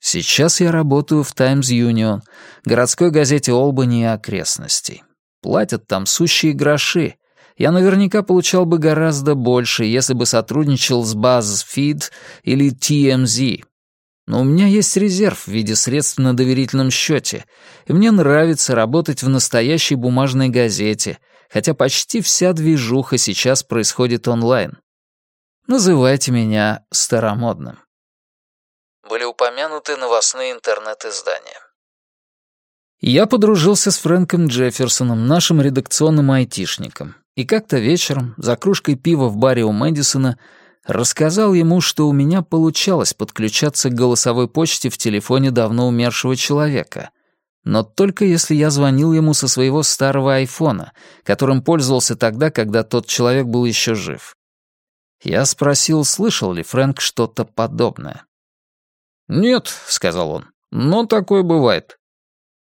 Сейчас я работаю в Times Union, городской газете Олбани и окрестностей. Платят там сущие гроши. Я наверняка получал бы гораздо больше, если бы сотрудничал с BuzzFeed или TMZ. Но у меня есть резерв в виде средств на доверительном счете, и мне нравится работать в настоящей бумажной газете, хотя почти вся движуха сейчас происходит онлайн. Называйте меня старомодным. Были упомянуты новостные интернет-издания. Я подружился с Фрэнком Джефферсоном, нашим редакционным айтишником, и как-то вечером, за кружкой пива в баре у Мэдисона, рассказал ему, что у меня получалось подключаться к голосовой почте в телефоне давно умершего человека, но только если я звонил ему со своего старого айфона, которым пользовался тогда, когда тот человек был еще жив. Я спросил, слышал ли Фрэнк что-то подобное. «Нет», — сказал он, — «но такое бывает.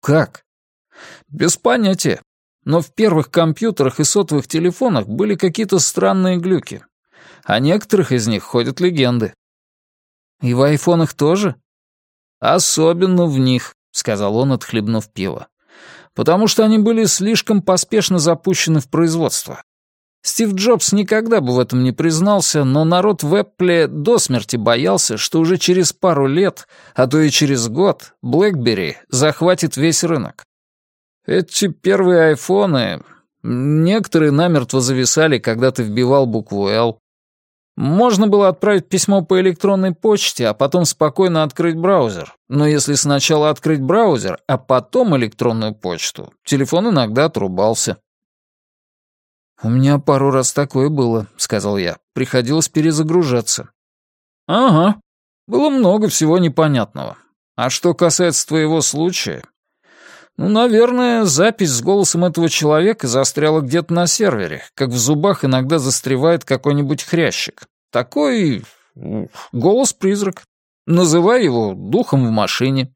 Как? Без понятия. Но в первых компьютерах и сотовых телефонах были какие-то странные глюки. О некоторых из них ходят легенды. И в айфонах тоже? Особенно в них, сказал он, отхлебнув пиво. Потому что они были слишком поспешно запущены в производство. Стив Джобс никогда бы в этом не признался, но народ в Эппле до смерти боялся, что уже через пару лет, а то и через год, BlackBerry захватит весь рынок. Эти первые айфоны... Некоторые намертво зависали, когда ты вбивал букву «Л». Можно было отправить письмо по электронной почте, а потом спокойно открыть браузер. Но если сначала открыть браузер, а потом электронную почту, телефон иногда отрубался. «У меня пару раз такое было», — сказал я. «Приходилось перезагружаться». «Ага. Было много всего непонятного. А что касается твоего случая...» «Ну, наверное, запись с голосом этого человека застряла где-то на сервере, как в зубах иногда застревает какой-нибудь хрящик. Такой... голос-призрак. Называй его духом в машине».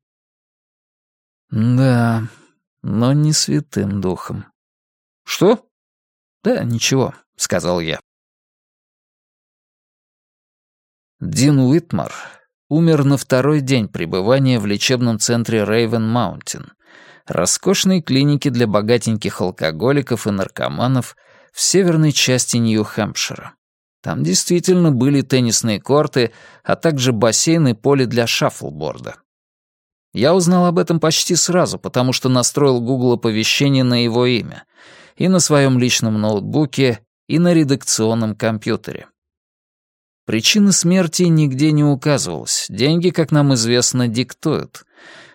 «Да, но не святым духом». «Что?» «Да, ничего», — сказал я. Дин Уитмар умер на второй день пребывания в лечебном центре Рейвен Маунтин, роскошной клинике для богатеньких алкоголиков и наркоманов в северной части Нью-Хэмпшира. Там действительно были теннисные корты, а также бассейн и поле для шаффлборда. Я узнал об этом почти сразу, потому что настроил Google оповещение на его имя — и на своем личном ноутбуке, и на редакционном компьютере. Причина смерти нигде не указывалась, деньги, как нам известно, диктуют.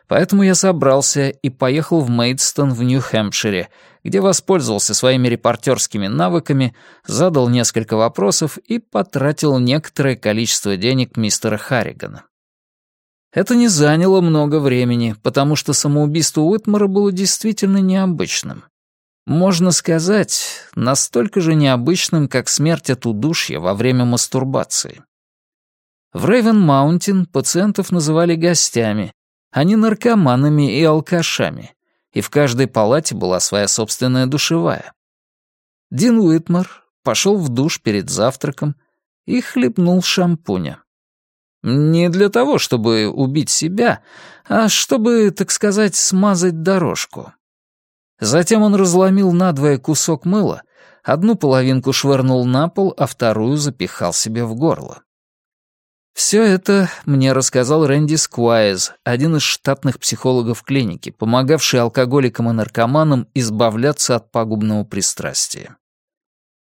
Поэтому я собрался и поехал в Мейдстон в Нью-Хэмпшире, где воспользовался своими репортерскими навыками, задал несколько вопросов и потратил некоторое количество денег мистера Харригана. Это не заняло много времени, потому что самоубийство Уитмара было действительно необычным. Можно сказать, настолько же необычным, как смерть от удушья во время мастурбации. В Рейвен-Маунтин пациентов называли гостями, а не наркоманами и алкашами, и в каждой палате была своя собственная душевая. Дин Уитмар пошел в душ перед завтраком и хлебнул шампуня. Не для того, чтобы убить себя, а чтобы, так сказать, смазать дорожку. Затем он разломил надвое кусок мыла, одну половинку швырнул на пол, а вторую запихал себе в горло. Все это мне рассказал Рэнди Сквайз, один из штатных психологов клиники, помогавший алкоголикам и наркоманам избавляться от пагубного пристрастия.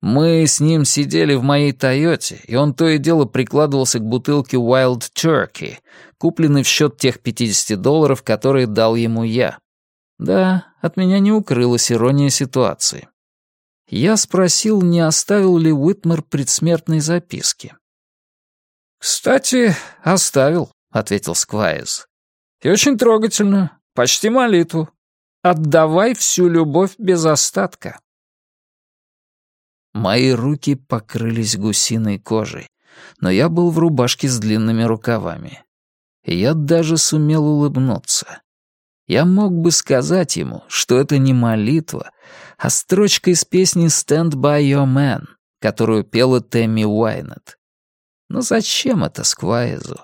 Мы с ним сидели в моей «Тойоте», и он то и дело прикладывался к бутылке Wild Turkey, купленной в счет тех 50 долларов, которые дал ему я. Да, от меня не укрылась ирония ситуации. Я спросил, не оставил ли Уитмар предсмертной записки. «Кстати, оставил», — ответил Сквайз. «И очень трогательно, почти молитву. Отдавай всю любовь без остатка». Мои руки покрылись гусиной кожей, но я был в рубашке с длинными рукавами. Я даже сумел улыбнуться. Я мог бы сказать ему, что это не молитва, а строчка из песни «Stand by your man», которую пела Тэмми Уайнет. Но зачем это Сквайзу?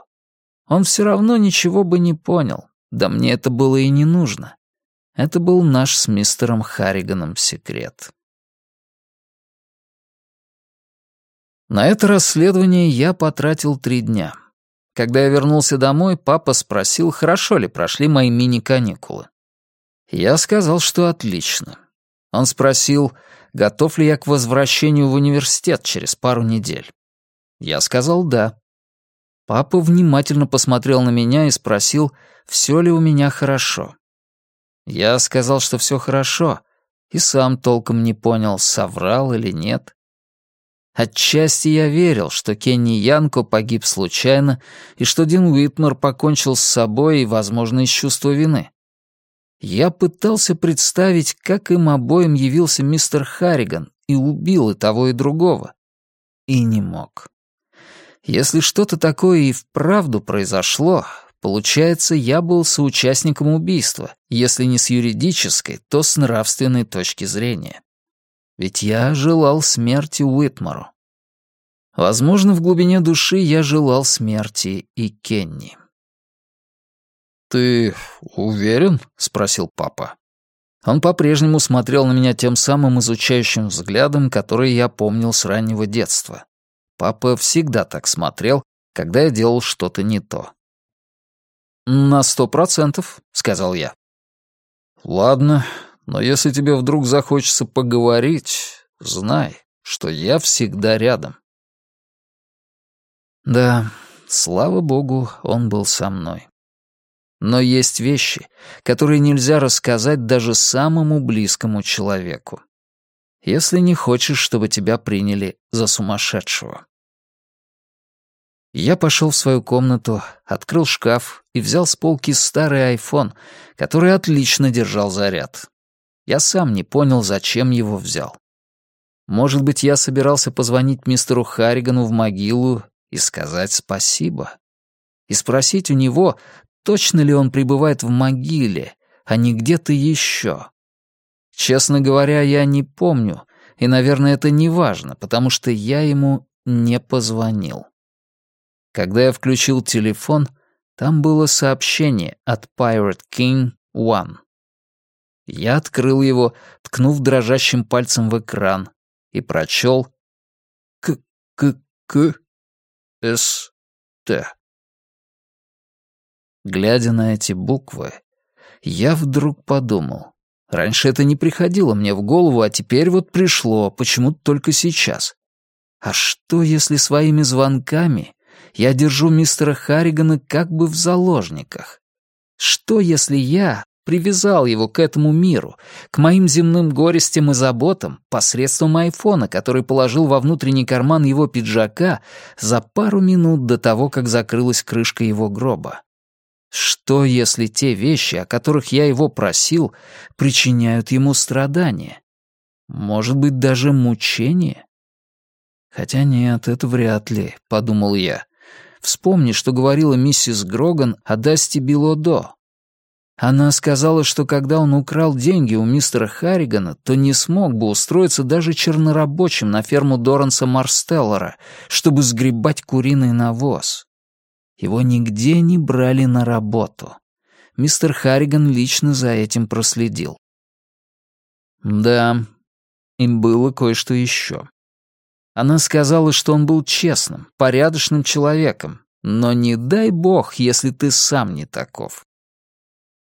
Он все равно ничего бы не понял, да мне это было и не нужно. Это был наш с мистером Харриганом секрет. На это расследование я потратил три дня. Когда я вернулся домой, папа спросил, хорошо ли прошли мои мини-каникулы. Я сказал, что отлично. Он спросил, готов ли я к возвращению в университет через пару недель. Я сказал «да». Папа внимательно посмотрел на меня и спросил, все ли у меня хорошо. Я сказал, что все хорошо, и сам толком не понял, соврал или нет. Отчасти я верил, что Кенни Янко погиб случайно и что Дин Уитмор покончил с собой и, возможно, из чувства вины. Я пытался представить, как им обоим явился мистер Харриган и убил и того, и другого. И не мог. Если что-то такое и вправду произошло, получается, я был соучастником убийства, если не с юридической, то с нравственной точки зрения. Ведь я желал смерти Уитмору. Возможно, в глубине души я желал смерти и Кенни. «Ты уверен?» — спросил папа. Он по-прежнему смотрел на меня тем самым изучающим взглядом, который я помнил с раннего детства. Папа всегда так смотрел, когда я делал что-то не то. «На сто процентов», — сказал я. «Ладно, но если тебе вдруг захочется поговорить, знай, что я всегда рядом». Да, слава богу, он был со мной. Но есть вещи, которые нельзя рассказать даже самому близкому человеку. Если не хочешь, чтобы тебя приняли за сумасшедшего. Я пошел в свою комнату, открыл шкаф и взял с полки старый айфон, который отлично держал заряд. Я сам не понял, зачем его взял. Может быть, я собирался позвонить мистеру Харригану в могилу и сказать спасибо. И спросить у него, точно ли он пребывает в могиле, а не где-то еще. Честно говоря, я не помню, и, наверное, это не важно, потому что я ему не позвонил. Когда я включил телефон, там было сообщение от Pirate King One. Я открыл его, ткнув дрожащим пальцем в экран, и прочел «К-к-к-с-т». Глядя на эти буквы, я вдруг подумал. Раньше это не приходило мне в голову, а теперь вот пришло, почему-то только сейчас. А что, если своими звонками я держу мистера Харригана как бы в заложниках? Что, если я привязал его к этому миру, к моим земным горестям и заботам посредством айфона, который положил во внутренний карман его пиджака за пару минут до того, как закрылась крышка его гроба? Что, если те вещи, о которых я его просил, причиняют ему страдания? Может быть, даже мучения? Хотя нет, это вряд ли, — подумал я. Вспомни, что говорила миссис Гроган о Дасти Билодо. Она сказала, что когда он украл деньги у мистера Харригана, то не смог бы устроиться даже чернорабочим на ферму Доранса Марстеллера, чтобы сгребать куриный навоз. Его нигде не брали на работу. Мистер Харриган лично за этим проследил. Да, им было кое-что еще. Она сказала, что он был честным, порядочным человеком, но не дай бог, если ты сам не таков.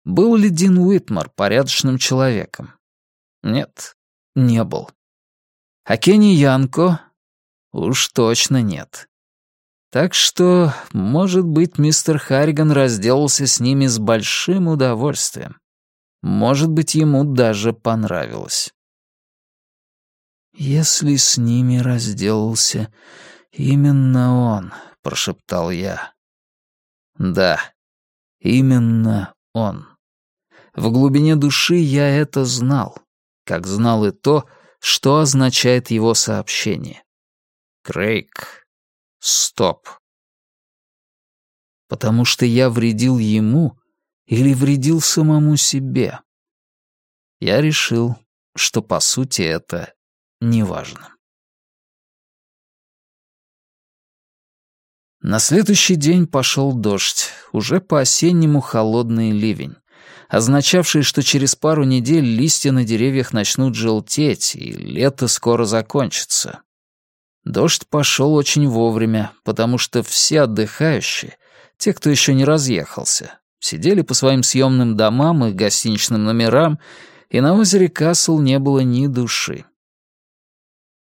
Был ли Дин Уитмар порядочным человеком? Нет, не был. А Кенни Янко? Уж точно нет. Так что, может быть, мистер Харриган разделался с ними с большим удовольствием. Может быть, ему даже понравилось. «Если с ними разделался именно он», — прошептал я. «Да, именно он». В глубине души я это знал, как знал и то, что означает его сообщение. Крейг Стоп. Потому что я вредил ему или вредил самому себе? Я решил, что по сути это неважно. На следующий день пошел дождь, уже по-осеннему холодный ливень, означавший, что через пару недель листья на деревьях начнут желтеть, и лето скоро закончится. Дождь пошел очень вовремя, потому что все отдыхающие, те, кто еще не разъехался, сидели по своим съемным домам и гостиничным номерам, и на озере Касл не было ни души.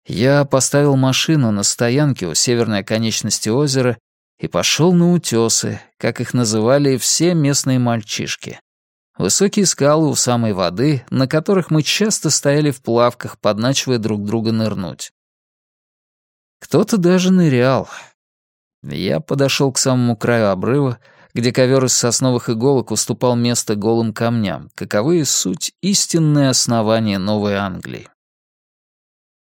Я поставил машину на стоянке у северной оконечности озера и пошел на утесы, как их называли все местные мальчишки. Высокие скалы у самой воды, на которых мы часто стояли в плавках, подначивая друг друга нырнуть. Кто-то даже нырял. Я подошел к самому краю обрыва, где ковер из сосновых иголок уступал место голым камням, каковы суть истинное основание Новой Англии.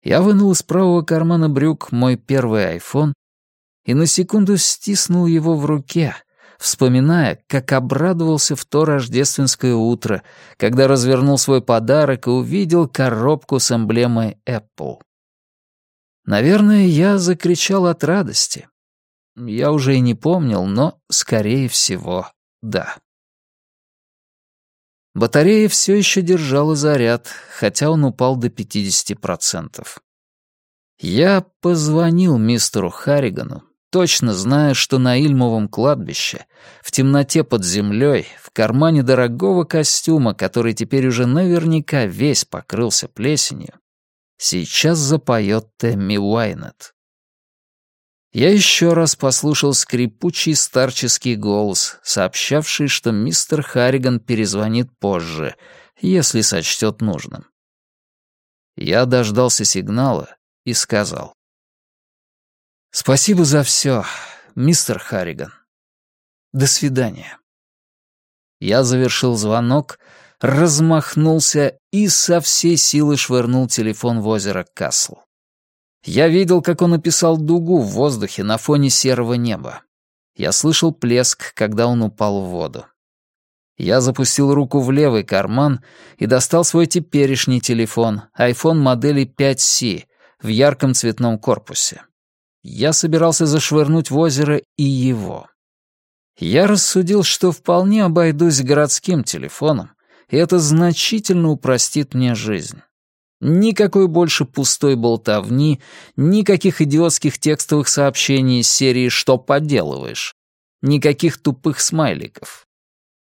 Я вынул из правого кармана брюк мой первый айфон и на секунду стиснул его в руке, вспоминая, как обрадовался в то рождественское утро, когда развернул свой подарок и увидел коробку с эмблемой Apple. Наверное, я закричал от радости. Я уже и не помнил, но, скорее всего, да. Батарея все еще держала заряд, хотя он упал до 50%. Я позвонил мистеру Харригану, точно зная, что на Ильмовом кладбище, в темноте под землей, в кармане дорогого костюма, который теперь уже наверняка весь покрылся плесенью, сейчас запоет Тэмми Уайнет. Я еще раз послушал скрипучий старческий голос, сообщавший, что мистер Харриган перезвонит позже, если сочтет нужным. Я дождался сигнала и сказал. «Спасибо за все, мистер Харриган. До свидания». Я завершил звонок, размахнулся и со всей силы швырнул телефон в озеро Касл. Я видел, как он описал дугу в воздухе на фоне серого неба. Я слышал плеск, когда он упал в воду. Я запустил руку в левый карман и достал свой теперешний телефон, iPhone модели 5C, в ярком цветном корпусе. Я собирался зашвырнуть в озеро и его. Я рассудил, что вполне обойдусь городским телефоном, и это значительно упростит мне жизнь. Никакой больше пустой болтовни, никаких идиотских текстовых сообщений из серии «Что поделываешь?», никаких тупых смайликов.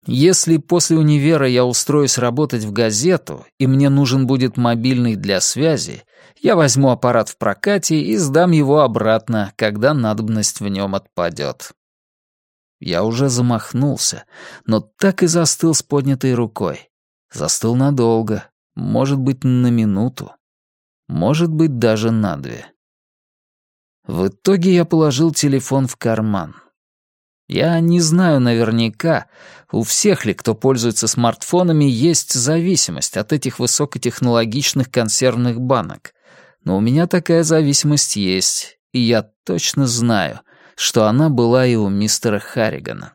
Если после универа я устроюсь работать в газету, и мне нужен будет мобильный для связи, я возьму аппарат в прокате и сдам его обратно, когда надобность в нем отпадет. Я уже замахнулся, но так и застыл с поднятой рукой. Застыл надолго, может быть, на минуту. Может быть, даже на две. В итоге я положил телефон в карман. Я не знаю наверняка, у всех ли, кто пользуется смартфонами, есть зависимость от этих высокотехнологичных консервных банок. Но у меня такая зависимость есть, и я точно знаю, что она была и у мистера Харригана.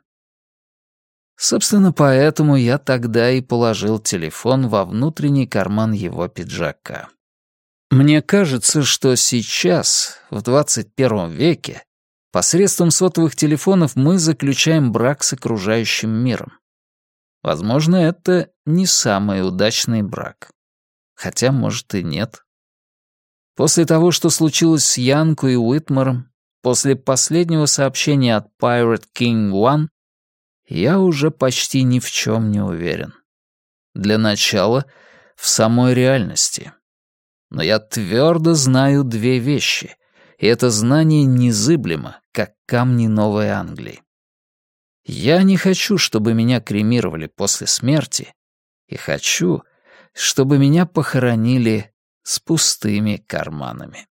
Собственно, поэтому я тогда и положил телефон во внутренний карман его пиджака. Мне кажется, что сейчас, в 21 веке, посредством сотовых телефонов мы заключаем брак с окружающим миром. Возможно, это не самый удачный брак. Хотя, может, и нет. После того, что случилось с Янку и Уитмаром, после последнего сообщения от Pirate King One, я уже почти ни в чем не уверен. Для начала, в самой реальности. Но я твердо знаю две вещи, и это знание незыблемо, как камни Новой Англии. Я не хочу, чтобы меня кремировали после смерти, и хочу, чтобы меня похоронили с пустыми карманами.